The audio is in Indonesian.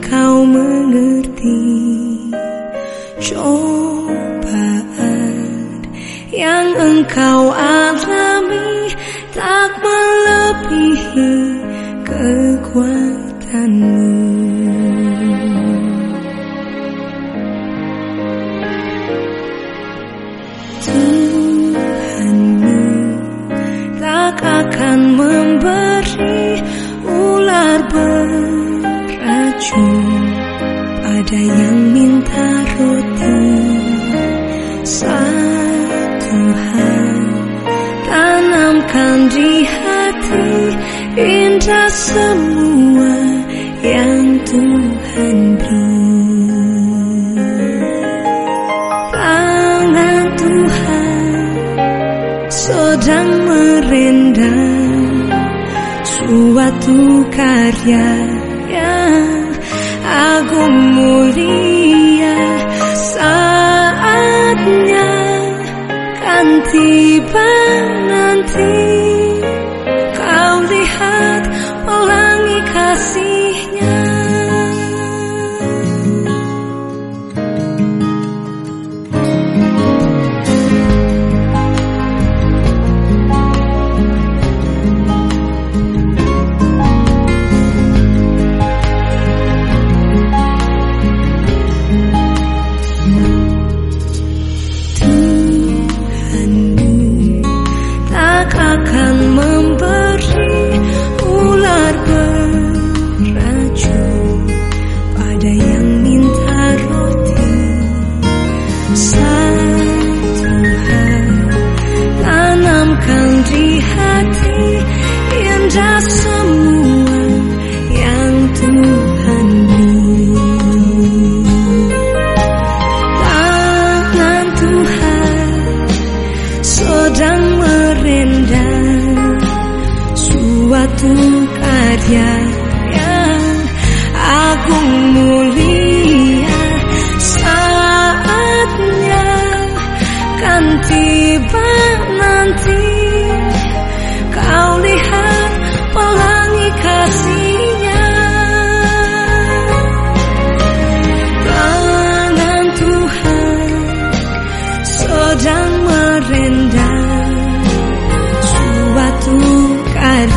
engkau mengerti Cobaan yang engkau alami Tak melebihi kekuatanmu. Tuhanmu tak akan memberi beracun pada yang minta roti. Satu hal tanamkan di hati indah semua yang Tuhan beri. Tangan Tuhan sedang merendam suatu karya yang agung mulia saatnya kan tiba nanti suatu karya yang agung mulia. Saatnya kan tiba nanti. Kau lihat pelangi kasihnya. Tangan Tuhan sedang merendam